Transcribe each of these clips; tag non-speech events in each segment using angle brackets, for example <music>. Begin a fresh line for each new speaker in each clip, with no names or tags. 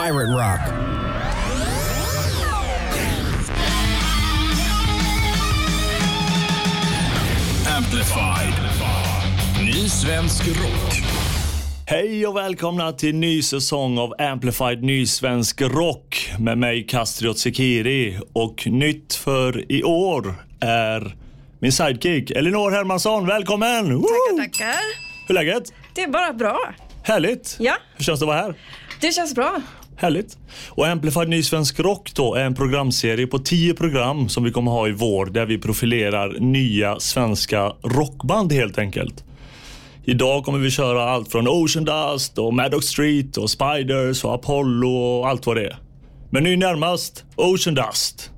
pirate rock.
Amplified. Ny svensk rock.
Hej och välkomna till ny säsong av Amplified Ny Svensk Rock med mig Kastriot Sekiri. Och nytt för i år är min sidekick Elinor Hermansson. Välkommen!
Tackar, tackar.
Hur är läget?
Det är bara bra.
Härligt!
Ja.
Hur känns det att vara här?
Det känns bra.
Härligt. Och Amplified Ny Svensk Rock då är en programserie på tio program som vi kommer ha i vår där vi profilerar nya svenska rockband helt enkelt. Idag kommer vi köra allt från Ocean Dust och Maddox Street och Spiders och Apollo och allt vad det är. Men nu närmast Ocean Dust.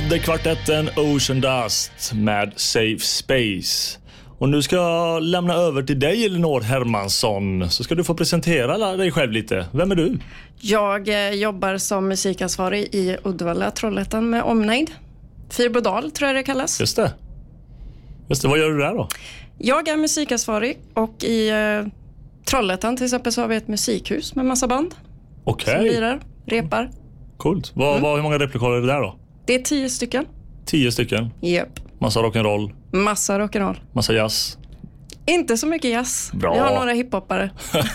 Skövdekvartetten Ocean Dust med Safe Space.
Och nu ska jag lämna över till dig Elinor Hermansson. Så ska du få presentera dig själv lite. Vem är du?
Jag eh, jobbar som musikansvarig i Uddevalla, Trollhättan med omnejd. Fyrbodal tror jag det kallas.
Just det. Just det. Vad gör du där då?
Jag är musikansvarig och i eh, Trollhättan till exempel så har vi ett musikhus med massa band
Okej,
som lirar, repar.
coolt. Vad,
Mm.
vad, hur många replokaler är det där då?
Det är tio stycken.
Tio stycken.
Japp.
Massa rock'n'roll,
Massa rock'n'roll.
massa jazz.
Inte så mycket jazz.
Bra.
Vi har några hiphoppare.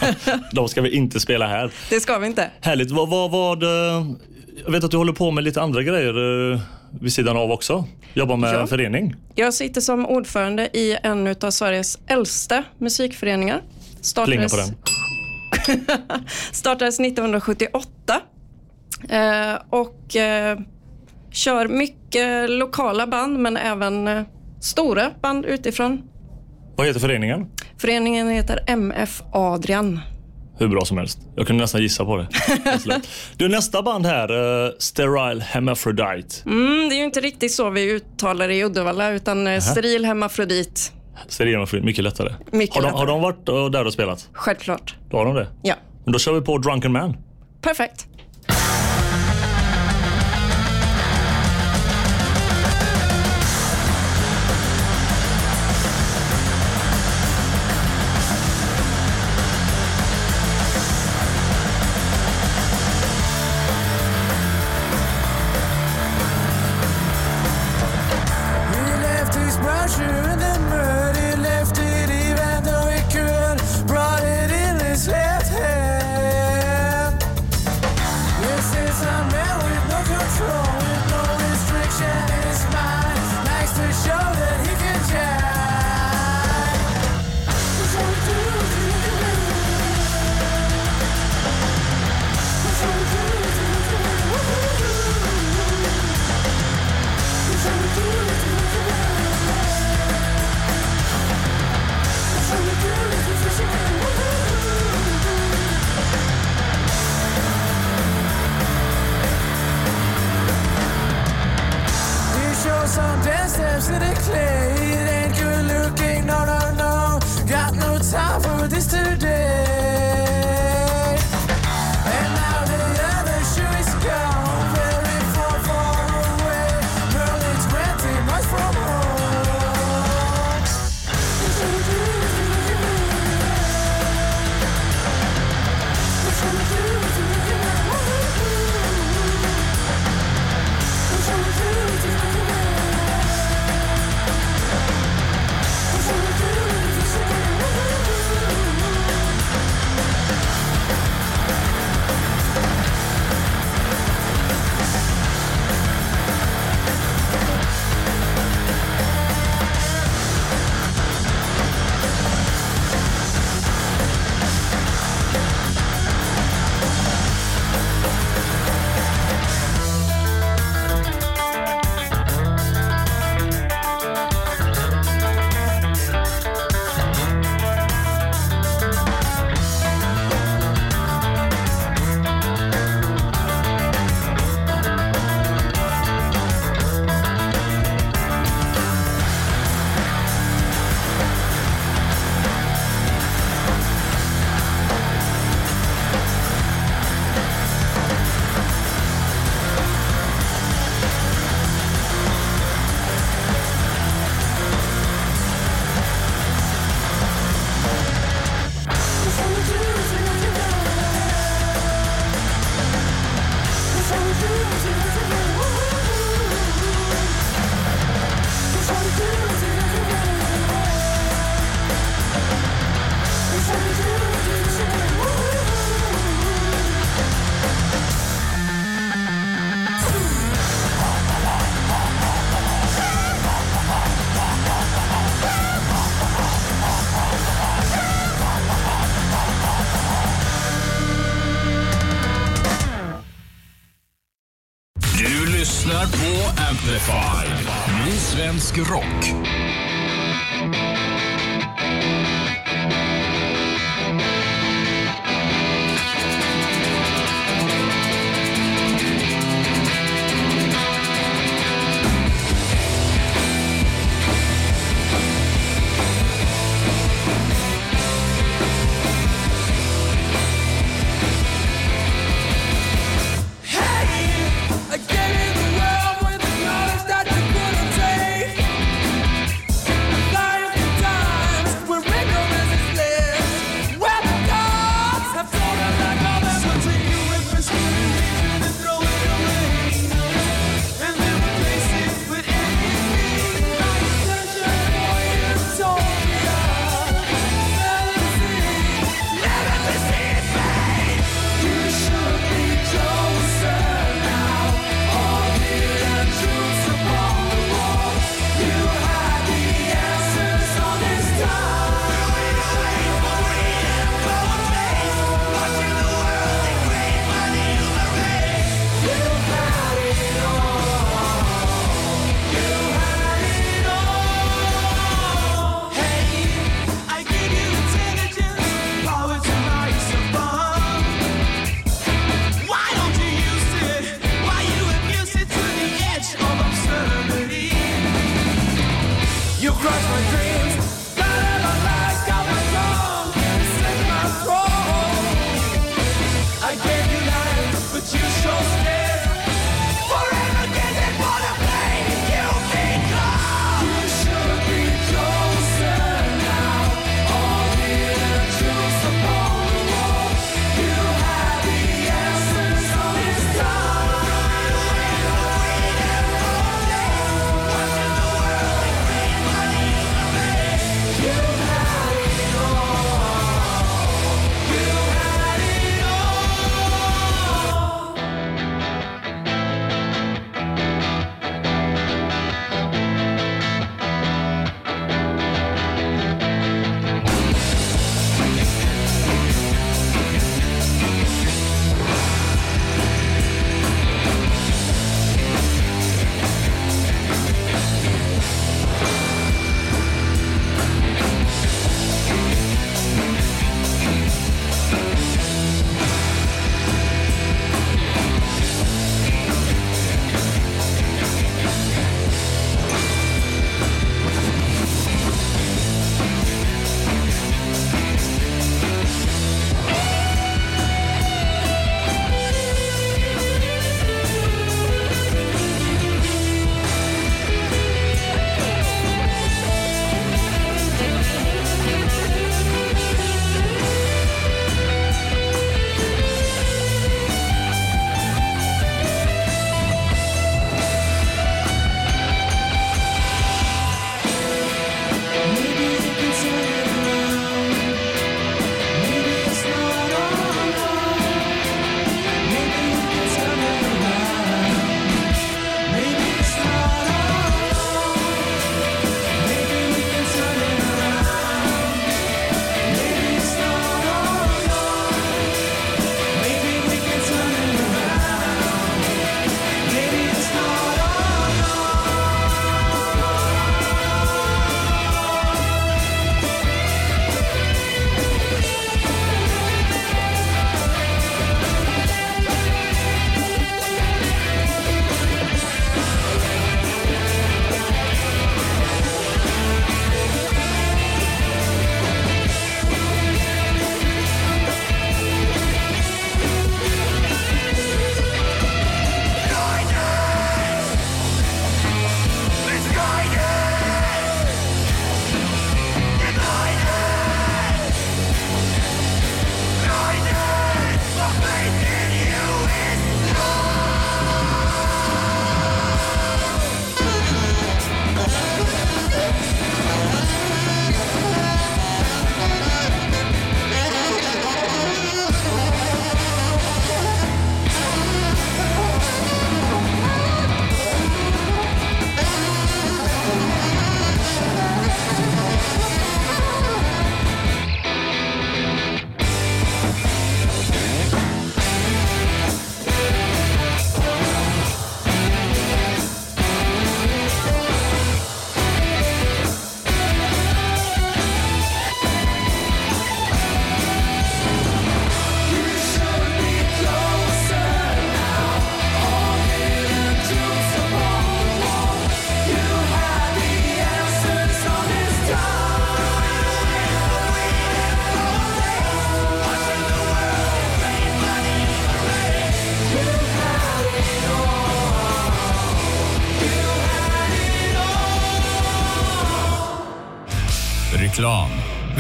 <laughs>
De ska vi inte spela här.
Det ska vi inte.
Härligt. Vad, vad, vad, eh, jag vet att du håller på med lite andra grejer eh, vid sidan av också. Jobbar med
Ja.
en förening.
Jag sitter som ordförande i en av Sveriges äldsta musikföreningar.
Plinga
Startades,
på den. <laughs>
startades 1978 eh, och eh, kör mycket lokala band men även eh, stora band utifrån.
Vad heter föreningen?
Föreningen heter MF Adrian.
Hur bra som helst. Jag kunde nästan gissa på det. <laughs> du, nästa band här, eh, Sterile Hermaphrodite.
Mm, det är ju inte riktigt så vi uttalar det i Uddevalla utan eh, steril hemmafrodit.
Steril Hermaphrodite, mycket lättare.
Mycket
har, de,
lättare.
har de varit där och spelat?
Självklart.
Då har de det.
Ja,
Men då kör vi på Drunken Man.
perfekt.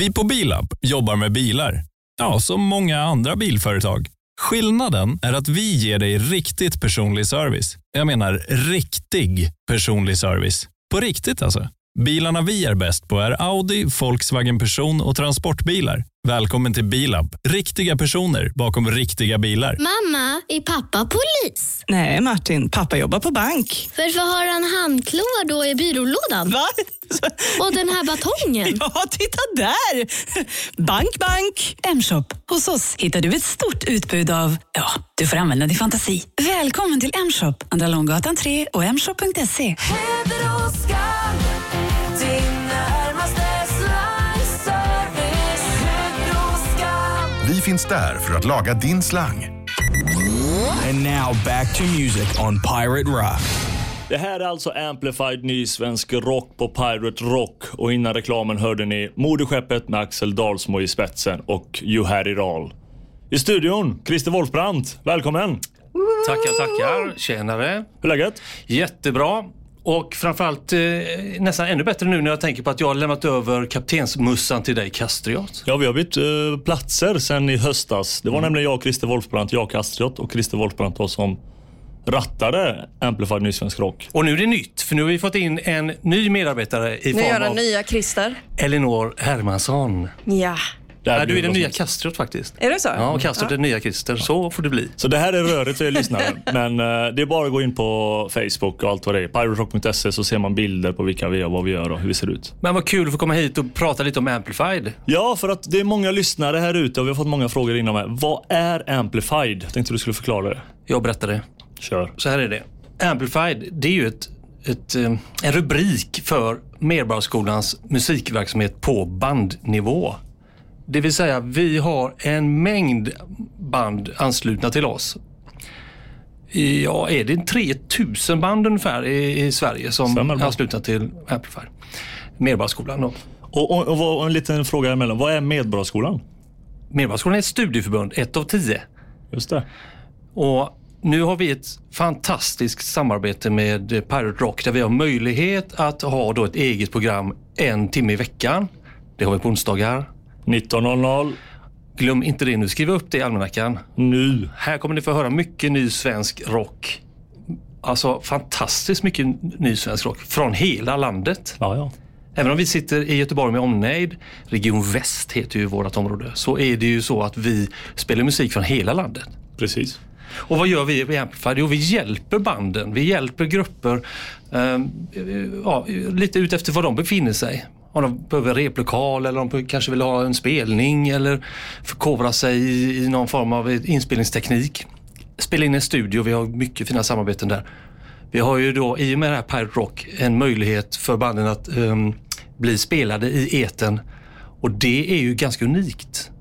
Vi på Bilab jobbar med bilar. Ja, som många andra bilföretag. Skillnaden är att vi ger dig riktigt personlig service. Jag menar riktig personlig service. På riktigt alltså. Bilarna vi är bäst på är Audi, Volkswagen Person och transportbilar. Välkommen till Bilab. Riktiga personer bakom riktiga bilar.
Mamma, är pappa polis?
Nej, Martin. Pappa jobbar på bank.
Varför har han handklovar då i byrålådan?
Va?
Och den här batongen? <laughs>
Ja, titta där! Bank, bank.
M-shop. Hos oss hittar du ett stort utbud av, ja, du får använda din fantasi. Välkommen till M-shop, Andra Långgatan 3 och mshop.se.
Heder
Vi finns där för att laga din slang.
And now back to music on Pirate Rock.
Det här är alltså Amplified ny svensk rock på Pirate Rock och innan reklamen hörde ni Moderskeppet med Axel Dalsmo i spetsen och You it all. I studion, Christer Wolfbrandt. Välkommen!
Tackar, tackar. Tjenare.
Hur är läget?
Jättebra. Och framförallt eh, nästan ännu bättre nu när jag tänker på att jag har lämnat över kaptensmussan till dig, Kastriot.
Ja, vi har bytt eh, platser sen i höstas. Det var nämligen jag, Christer Wolfbrandt, jag Kastriot och Christer Wolfbrandt då som rattade Amplified ny svensk rock.
Och nu är det nytt, för nu har vi fått in en ny medarbetare i
Nu gör
form
den
av
nya Christer.
Elinor Hermansson.
Ja.
Här
Ja, du är den nya Kastriot faktiskt.
Är det så?
Ja, och Kastriot är den nya Christer. Så får det bli.
Så det här är rörigt för er lyssnare. <laughs> Men eh, det är bara att gå in på Facebook och allt vad det är. Piraterock.se så ser man bilder på vilka vi är, vad vi gör och hur vi ser ut.
Men vad kul att få komma hit och prata lite om Amplified.
Ja, för att det är många lyssnare här ute och vi har fått många frågor inom här. Vad är Amplified? Jag tänkte du skulle förklara det.
Jag berättar det.
Kör.
Så här är det. Amplified, det är ju ett, ett, eh, en rubrik för Medborgarskolans musikverksamhet på bandnivå. Det vill säga, vi har en mängd band anslutna till oss. Ja, är det 3000 band ungefär i, i Sverige som
Stämmer
är anslutna till Amplified? Medborgarskolan då.
Och, och, och, vad- en liten fråga emellan. Vad är Medborgarskolan?
Medborgarskolan är ett studieförbund, ett av tio.
Just det.
Och nu har vi ett fantastiskt samarbete med Pirate Rock där vi har möjlighet att ha då ett eget program en timme i veckan. Det har vi på onsdagar.
19.00
Glöm inte det nu. Skriv upp det i almanackan.
nu.
Här kommer ni få höra mycket ny svensk rock. Alltså fantastiskt mycket ny svensk rock från hela landet.
Ja, ja.
Även om vi sitter i Göteborg med omnejd, Region Väst heter ju vårt område, så är det ju så att vi spelar musik från hela landet.
Precis.
Och vad gör vi på Amplified? Jo, vi hjälper banden, vi hjälper grupper eh, ja, lite ut efter var de befinner sig. Om de behöver replokal eller om de kanske vill ha en spelning eller förkovra sig i, i någon form av inspelningsteknik. Spela in en studio, vi har mycket fina samarbeten där. Vi har ju då i och med det här Pirate Rock en möjlighet för banden att ehm, bli spelade i eten och det är ju ganska unikt.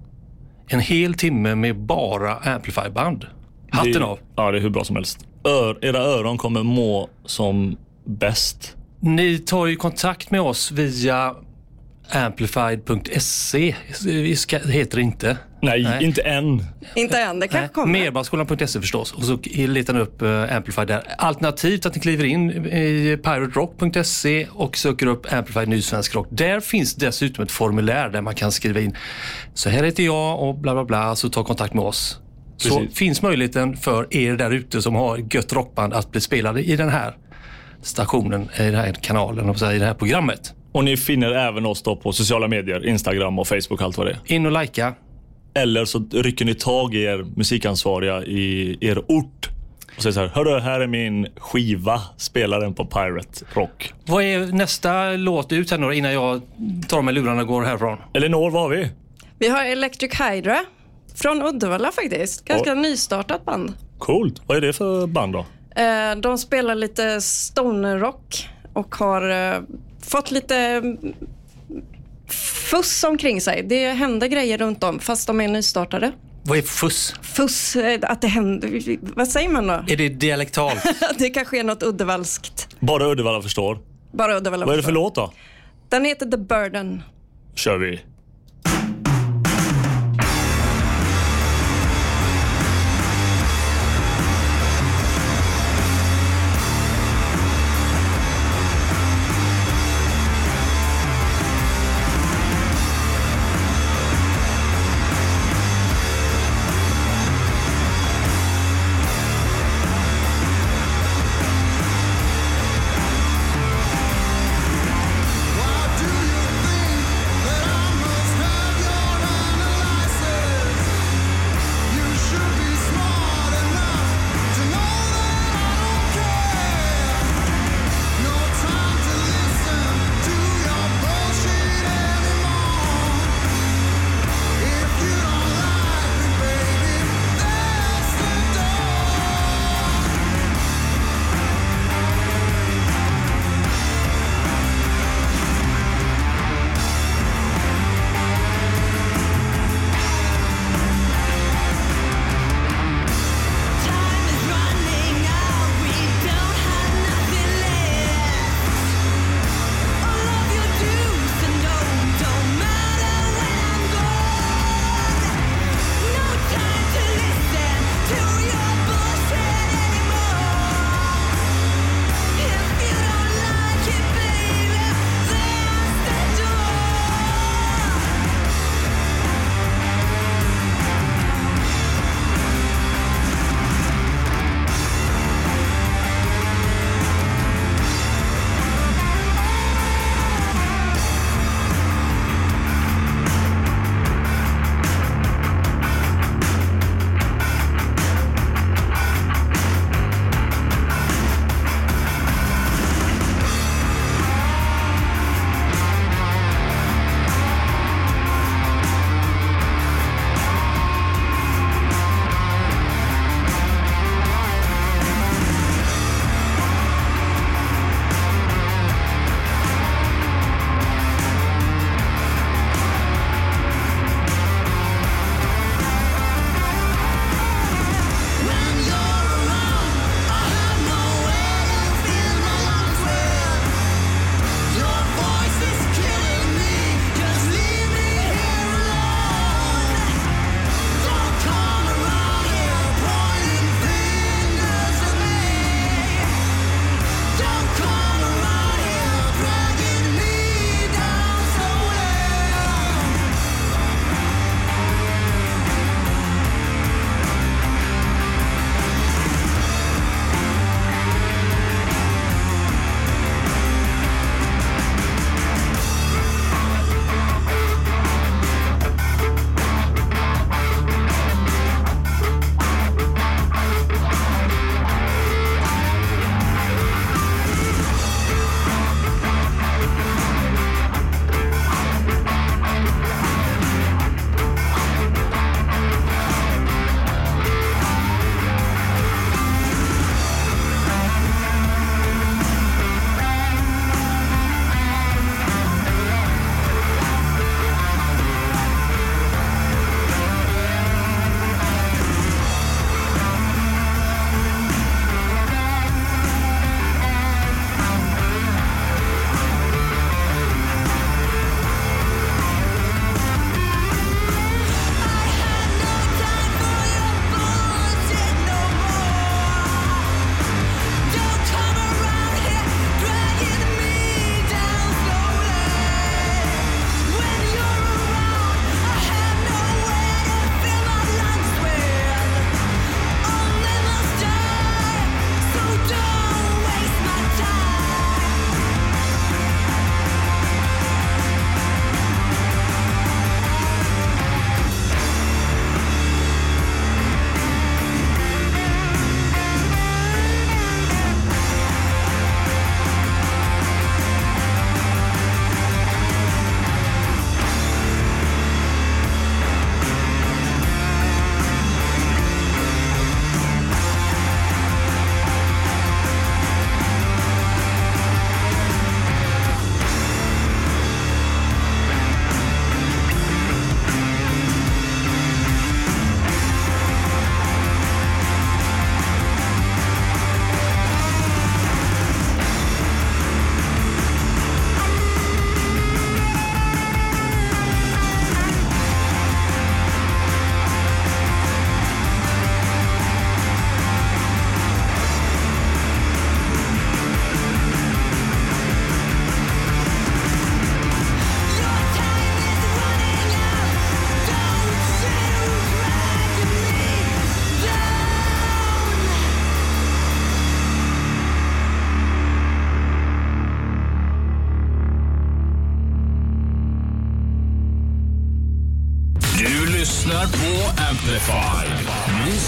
En hel timme med bara Amplify-band. Hatten
det,
av.
Ja, det är hur bra som helst. Ör, era öron kommer må som bäst.
Ni tar ju kontakt med oss via amplified.se Vi ska- heter det inte.
Nej,
Nej.
inte än.
Inte än, det kanske kommer.
Medborgarskolan.se förstås och så letar ni upp uh, Amplified där. Alternativt att ni kliver in i piraterock.se och söker upp Amplified Ny Svensk Rock. Där finns dessutom ett formulär där man kan skriva in så här heter jag och bla bla bla, så ta kontakt med oss. Så
Precis.
finns möjligheten för er där ute som har gött rockband att bli spelade i den här stationen, i den här kanalen, och i det här programmet.
Och ni finner även oss då på sociala medier, Instagram och Facebook, allt vad det är.
In och likea.
Eller så rycker ni tag i er musikansvariga i er ort och säger så här, hörru, här är min skiva, spela den på Pirate Rock.
Vad är nästa låt ut här nu innan jag tar mig lurarna och går härifrån?
Elinor, vad har vi?
Vi har Electric Hydra från Uddevalla faktiskt. Ganska nystartat band.
Coolt. Vad är det för band då?
Eh, De spelar lite stonerrock och har eh, fått lite mm, fuss omkring sig. Det händer grejer runt om fast de är nystartade.
Vad är fuss?
Fuss, eh, att det händer. Vad säger man då?
Är det dialektalt? <laughs>
det kanske är något uddevallskt.
Bara Uddevalla förstår.
Bara Uddevalla
Vad är det för
förstår.
låt då?
Den heter The Burden.
kör vi.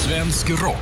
Svensk rock.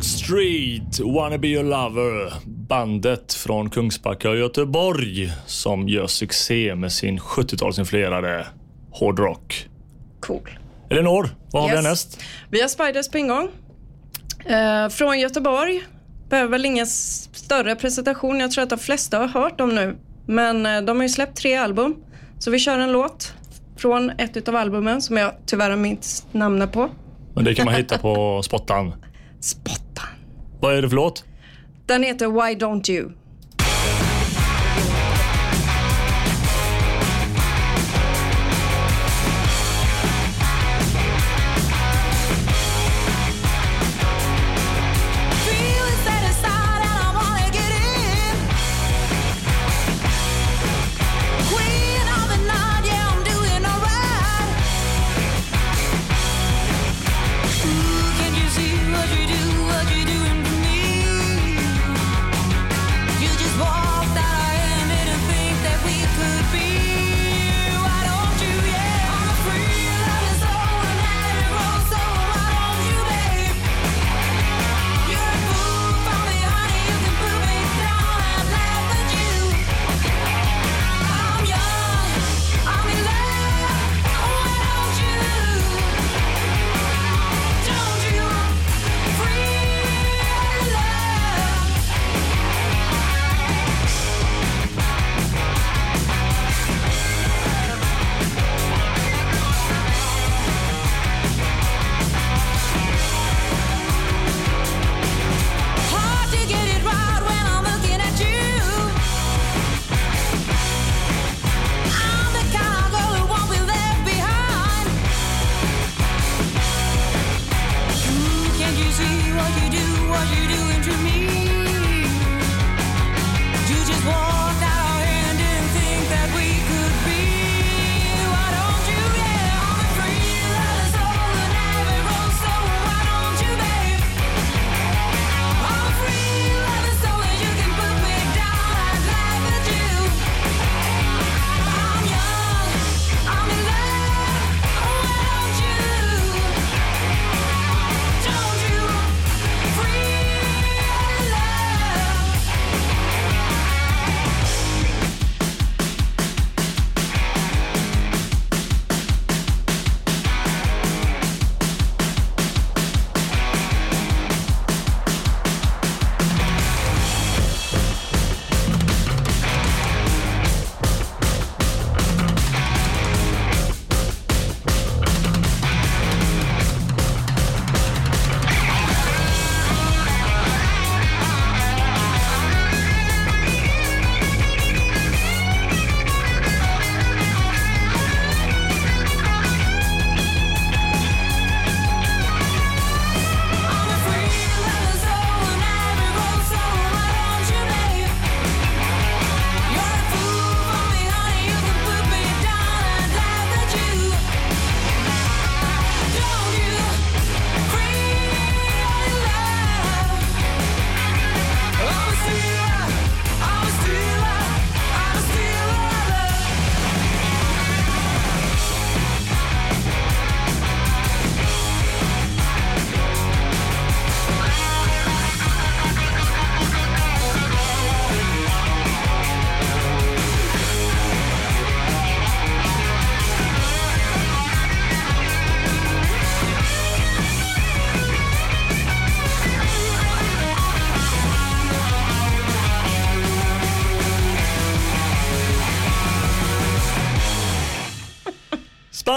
Maddox Street, Wanna Be Your Lover. Bandet från Kungsbacka och Göteborg som gör succé med sin 70-talsinfluerade hårdrock.
Cool.
Elinor, vad har vi
Yes.
härnäst?
Vi har Spiders på ingång. Eh, från Göteborg. Behöver väl ingen större presentation. Jag tror att de flesta har hört dem nu. Men eh, de har ju släppt tre album. Så vi kör en låt från ett av albumen som jag tyvärr har minst namnet på.
Men det kan man hitta på Spottan. <laughs>
Spottan.
Vad är det för låt?
Den heter Why
Don't You.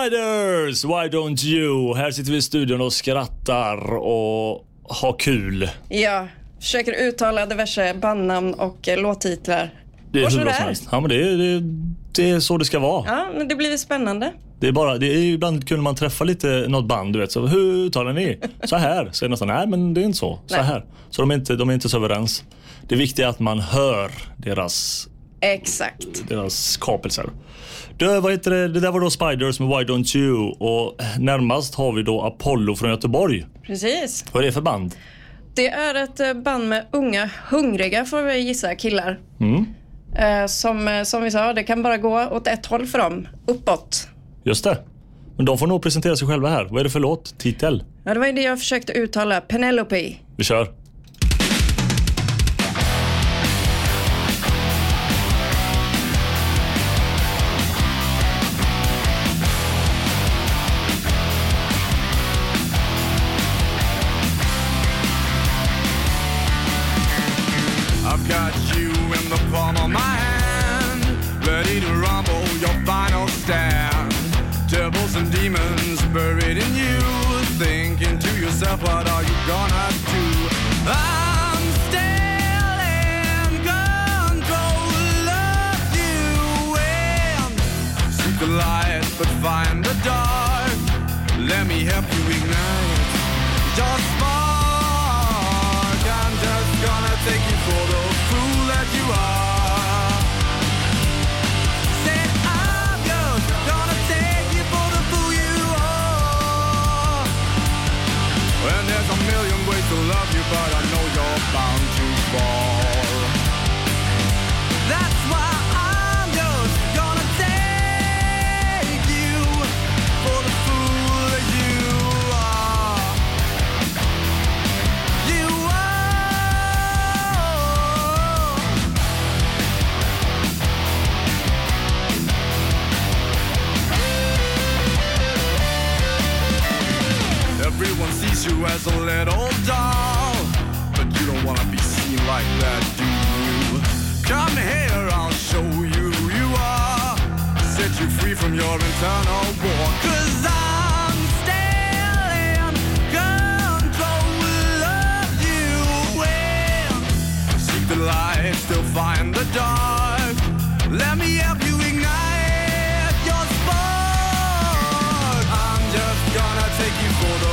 Spiders, Why Don't You? Här sitter vi i studion och skrattar och har kul.
Ja, försöker uttala diverse bandnamn och eh, låttitlar.
Det är
Och
hur bra
sådär.
som helst. Ja, men det, är- det, är- det är så det ska vara.
Ja, men det blir spännande.
Det är bara, det är ju ibland kul när man träffar lite något band, du vet. Så, hur uttalar ni? <laughs> Så här. Så är det nästan, nej men det är inte så. Så
Nej.
här. Så de är, inte, de är inte så överens. Det viktiga är att man hör deras,
Exakt.
deras skapelser. Det, vad heter det? det där var då Spiders med Why Don't You och närmast har vi då Apollo från Göteborg.
Precis.
Vad är det för band?
Det är ett eh, band med unga hungriga, får vi gissa, killar.
Mm.
Eh, som, eh, som vi sa, det kan bara gå åt ett håll för dem. Uppåt.
Just det. Men de får nog presentera sig själva här. Vad är det för låt? Titel?
Ja, det var ju det jag försökte uttala. Penelope.
Vi kör.
Let me help you ignite your spark. I'm just gonna take you for the fool. Everyone sees you as a little doll, but you don't wanna be seen like that, do you? Come here, I'll show you who you are. Set you free from your internal war, cause I the light, still find the dark. Let me help you ignite your spark. I'm just gonna take you for the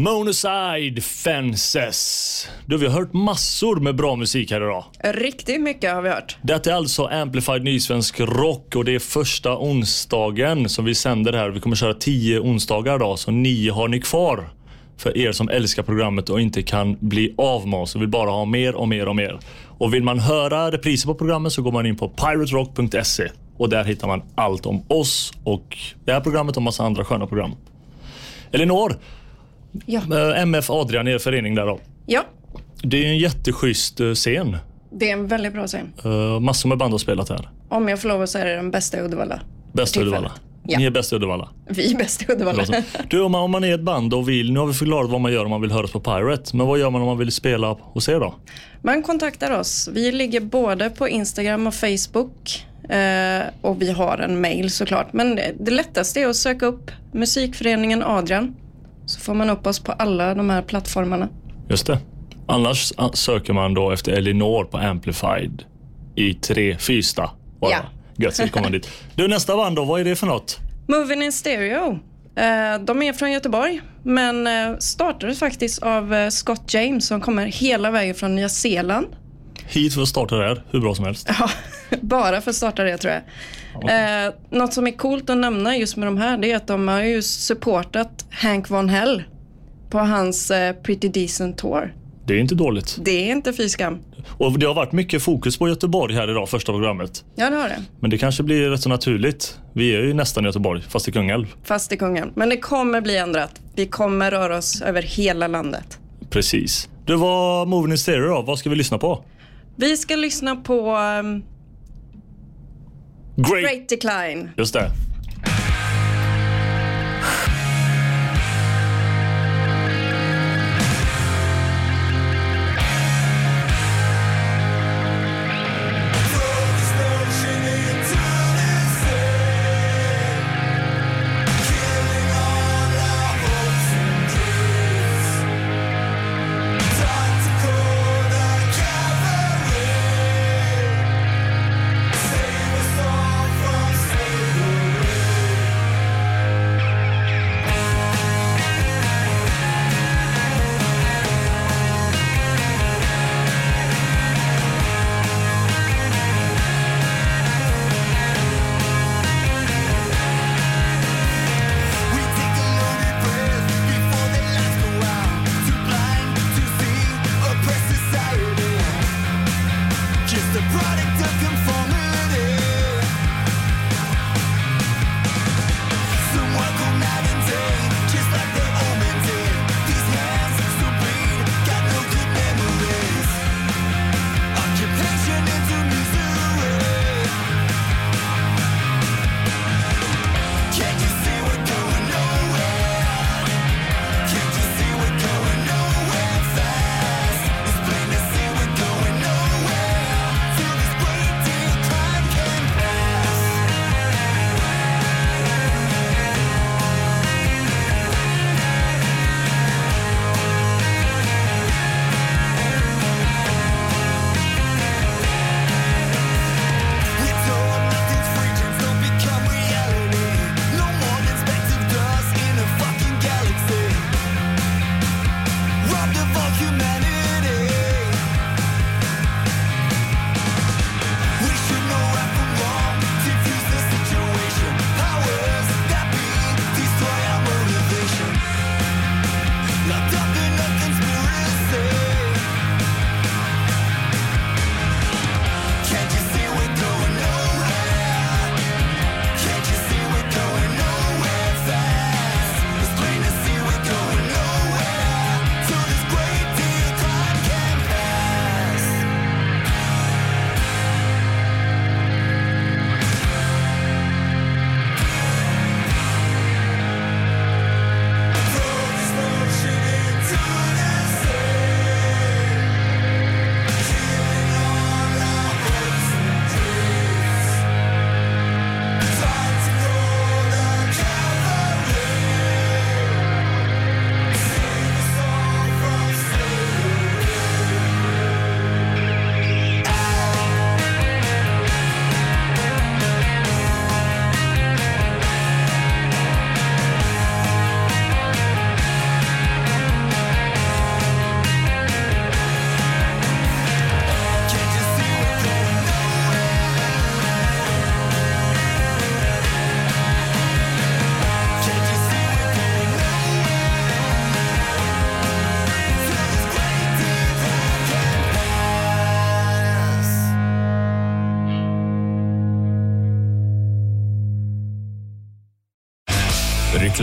Monoside Fences. Du, vi har hört massor med bra musik här idag.
Riktigt mycket har vi hört.
Det är alltså Amplified Nysvensk Rock och det är första onsdagen som vi sänder här. Vi kommer köra tio onsdagar idag, så nio har ni kvar. För er som älskar programmet och inte kan bli av med oss och vill bara ha mer och mer och mer. Och vill man höra repriser på programmet så går man in på piraterock.se och där hittar man allt om oss och det här programmet och massa andra sköna program. Elinor,
Ja.
eh, MF Adrian, er förening där då.
Ja,
Det är en jätteschysst eh, scen.
det är en väldigt bra scen.
Uh, massor med band har spelat här.
Om jag får lov att säga det, den bästa i Uddevalla.
Bäst i Uddevalla.
Ja.
Ni är bäst i Uddevalla.
Vi är bäst i Uddevalla.
Du, om man, om man är ett band och vill, nu har vi förklarat vad man gör om man vill höras på Pirate, men vad gör man om man vill spela hos er då?
Man kontaktar oss. Vi ligger både på Instagram och Facebook. Eh, och vi har en mail såklart. Men det, det lättaste är att söka upp musikföreningen Adrian. Så får man upp oss på alla de här plattformarna.
Just det. Annars ah, söker man då efter Elinor på Amplified i tre Fyrsta. bara.
Ja.
Gött, så kommer dit. Du, nästa band då, vad är det för något?
Moving in Stereo. Eh, de är från Göteborg, men eh, startades faktiskt av eh, Scott James som kommer hela vägen från Nya Zeeland.
Hit för att starta där, hur bra som helst.
Ja, <laughs> bara för att starta det tror jag. Eh, något som är coolt att nämna just med de här det är att de har ju supportat Hank Von Hell på hans eh, Pretty Decent Tour.
Det är inte dåligt.
Det är inte fy skam.
Och det har varit mycket fokus på Göteborg här idag, första programmet.
Ja, det har det.
Men det kanske blir rätt så naturligt. Vi är ju nästan i Göteborg, fast i Kungälv.
Fast i kungen. Men det kommer bli ändrat. Vi kommer röra oss över hela landet.
Precis. Du, var Moving in Stereo då? Vad ska vi lyssna på?
Vi ska lyssna på um,
Great.
Great Decline.
Just det.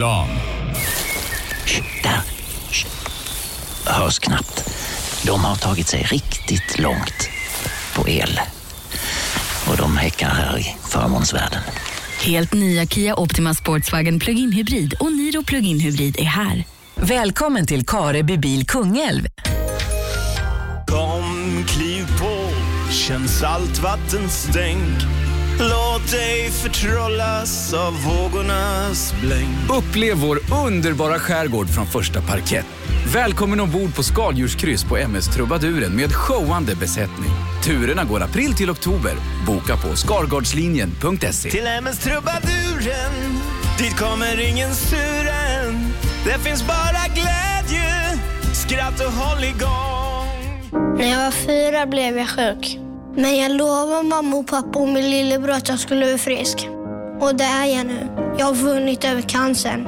Reklam.
Där. Shh. Hörs knappt. De har tagit sig riktigt långt på el. Och de häckar här i förmånsvärlden.
Helt nya Kia Optima Sportswagen Plug-in Hybrid och Niro Plug-in Hybrid är här. Välkommen till Kareby bil Kungälv.
Kom, kliv på, känn saltvattenstänk. Låt dig förtrollas av vågornas blänk.
Upplev vår underbara skärgård från första parkett. Välkommen ombord på skaldjurskryss på MS Trubaduren med showande besättning. Turerna går april till oktober. Boka på skargardslinjen.se.
Till MS Trubaduren, dit kommer ingen suren. Det finns bara glädje, skratt och håll igång.
När jag var fyra blev jag sjuk. Men jag lovade mamma och pappa och min lillebror att jag skulle bli frisk. Och det är jag nu. Jag har vunnit över cancern.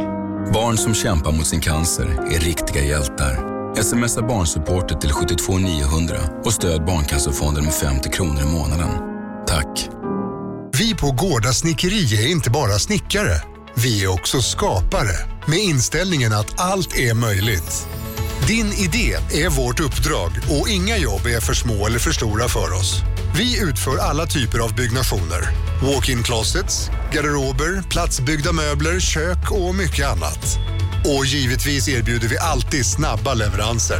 Barn som kämpar mot sin cancer är riktiga hjältar. Smsa barnsupporter till 72 900 och stöd Barncancerfonden med 50 kronor i månaden. Tack.
Vi på Gårda Snickeri är inte bara snickare. Vi är också skapare med inställningen att allt är möjligt. Din idé är vårt uppdrag och inga jobb är för små eller för stora för oss. Vi utför alla typer av byggnationer. Walk-in closets, garderober, platsbyggda möbler, kök och mycket annat. Och givetvis erbjuder vi alltid snabba leveranser.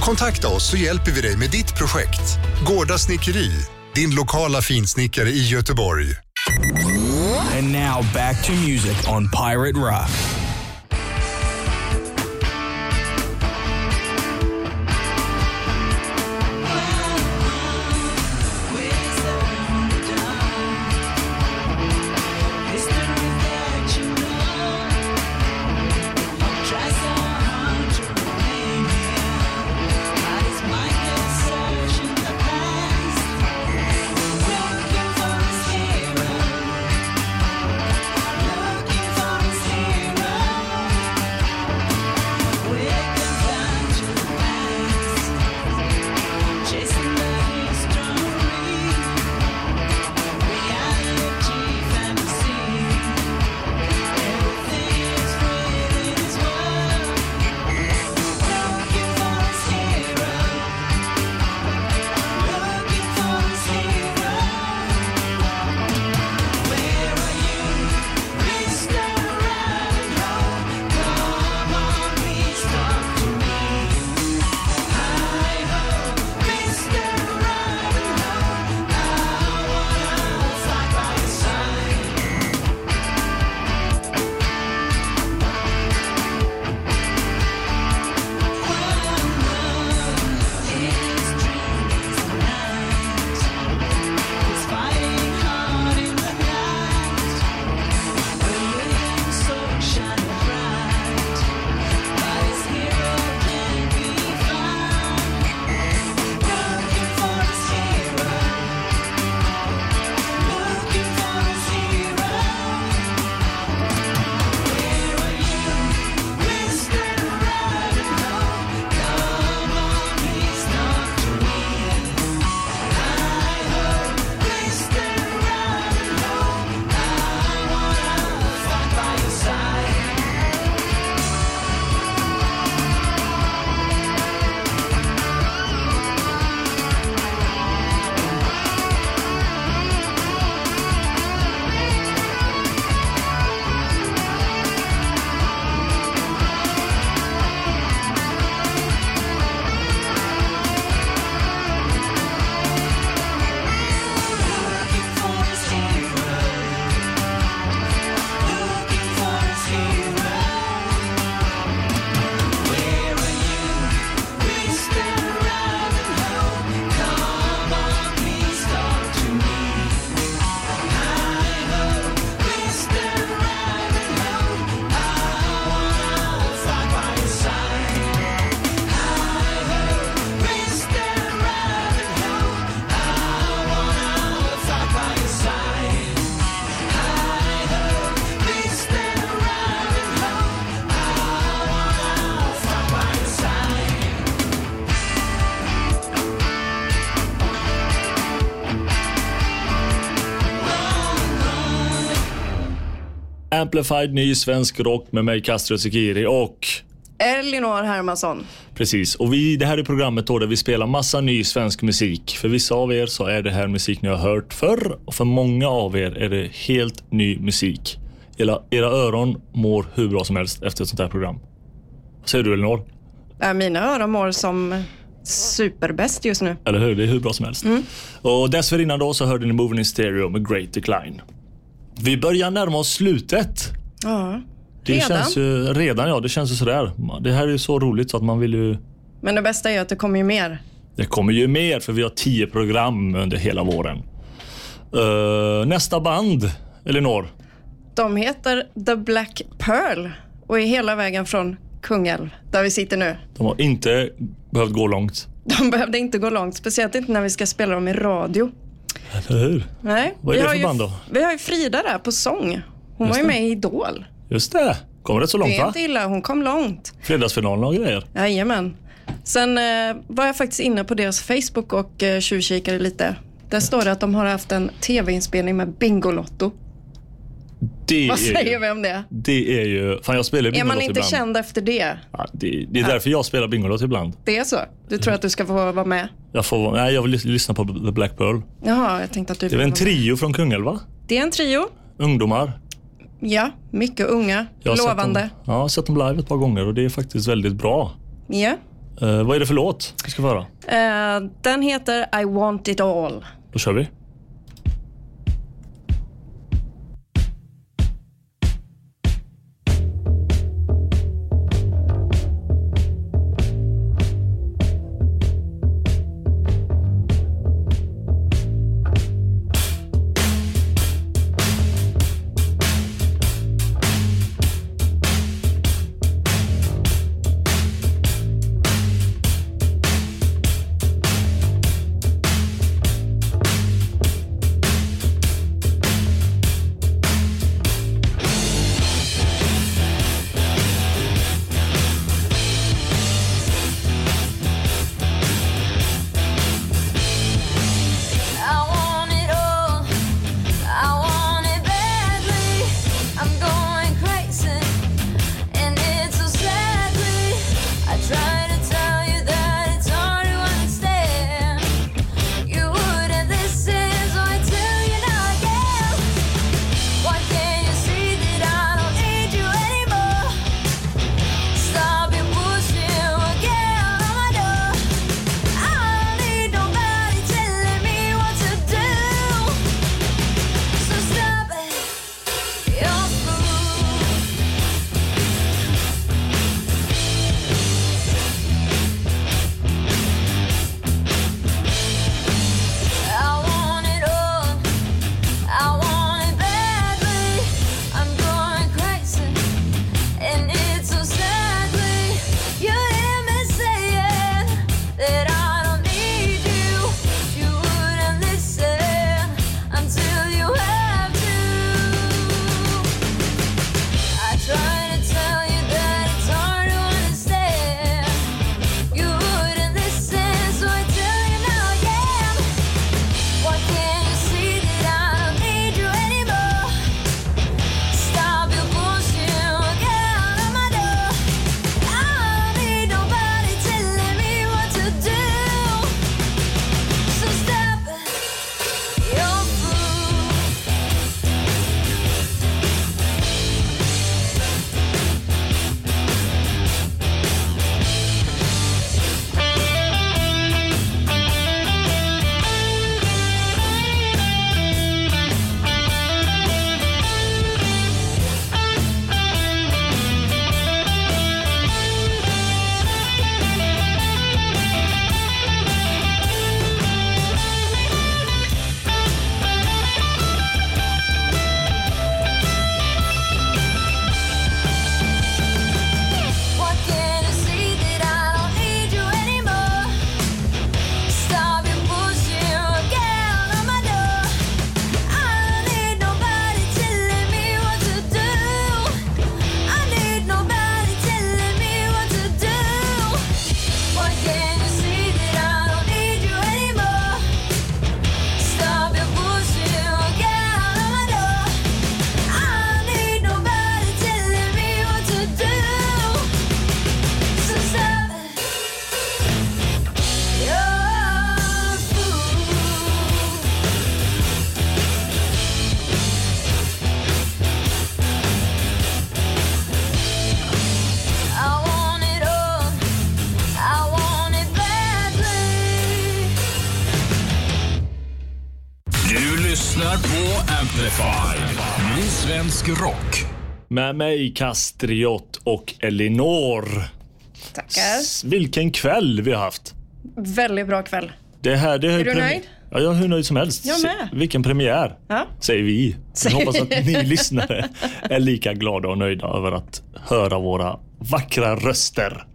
Kontakta oss så hjälper vi dig med ditt projekt. Gårda Snickeri, din lokala finsnickare i Göteborg.
And now back to music on Pirate Rock.
Amplified ny svensk rock med mig, Castro Sekiri och
Elinor Hermansson.
Precis, och vi, det här är programmet då där vi spelar massa ny svensk musik. För vissa av er så är det här musik ni har hört förr och för många av er är det helt ny musik. Era, era öron mår hur bra som helst efter ett sånt här program. Vad säger du Elinor?
Äh, mina öron mår som superbäst just nu.
Eller hur? Det är hur bra som helst.
Mm.
Och dessförinnan då så hörde ni Moving in Stereo med Great Decline. Vi börjar närma oss slutet.
Ja,
Det
redan.
känns ju, redan ja, det känns ju sådär. Det här är ju så roligt så att man vill ju...
Men det bästa är att det kommer ju mer.
Det kommer ju mer för vi har tio program under hela våren. Eh, nästa band, Elinor.
De heter The Black Pearl och är hela vägen från Kungälv, där vi sitter nu.
De har inte behövt gå långt.
De behövde inte gå långt, speciellt inte när vi ska spela dem i radio.
Eller hur?
Nej,
Vad är
vi
det
har
för
ju,
band då?
Vi har ju Frida där på sång. Hon
Just
var ju
det.
med i Idol.
Just det. Kom rätt så långt
det är
va?
inte illa, hon kom långt.
Fredagsfinalen och grejer.
Jajamän. Sen eh, var jag faktiskt inne på deras Facebook och eh, tjuvkikade lite. Där står det att de har haft en tv-inspelning med Bingolotto.
Det
Vad säger
ju,
vi om det?
Det är ju... Fan jag spelar
Är man inte
ibland.
känd efter det?
Ja, det, det är därför jag spelar Bingolotto ibland.
Det är så? Du tror att du ska få vara med?
Jag, får, nej, jag vill lys- lyssna på The Black Pearl.
Jaha, jag tänkte att du
Det är en trio från Kungälv va?
Det är en trio.
Ungdomar.
Ja, mycket unga.
Jag
Lovande.
Dem, ja, jag har sett dem live ett par gånger och det är faktiskt väldigt bra.
Ja.
Eh, vad är det för låt vi ska få höra?
Eh, den heter I want it all.
Då kör vi.
Svensk rock.
Med mig Kastriot och Elinor.
Tackar.
Vilken kväll vi har haft.
Väldigt bra kväll.
Det här, det
Är du
premi-
nöjd?
Ja, jag är hur nöjd som helst.
Jag med.
Vilken premiär,
Ja.
säger vi.
Säger
hoppas att ni <laughs> lyssnare är lika glada och nöjda över att höra våra vackra röster.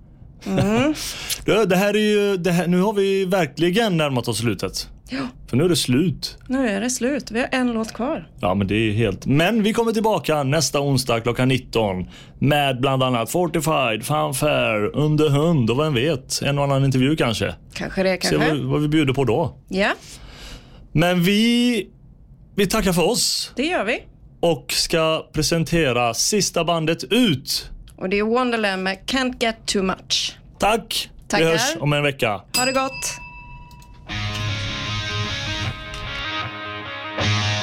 Mm. <laughs>
Du, Det här är ju, det här, nu har vi verkligen närmat oss slutet.
Ja,
För nu är det slut.
nu är det slut. Vi har en låt kvar.
Ja, men det är helt... Men vi kommer tillbaka nästa onsdag klockan 19 med bland annat Fortified, Fanfare, Under hund och vem vet, en och annan intervju kanske.
Kanske det,
Se
kanske.
vad, vad vi bjuder på då.
Ja,
Men vi, vi tackar för oss
det gör vi.
och ska presentera sista bandet ut.
Och det är Wonderland med Can't Get Too Much.
Tack!
Tackar.
Vi hörs om en vecka.
Ha det gott! Bye.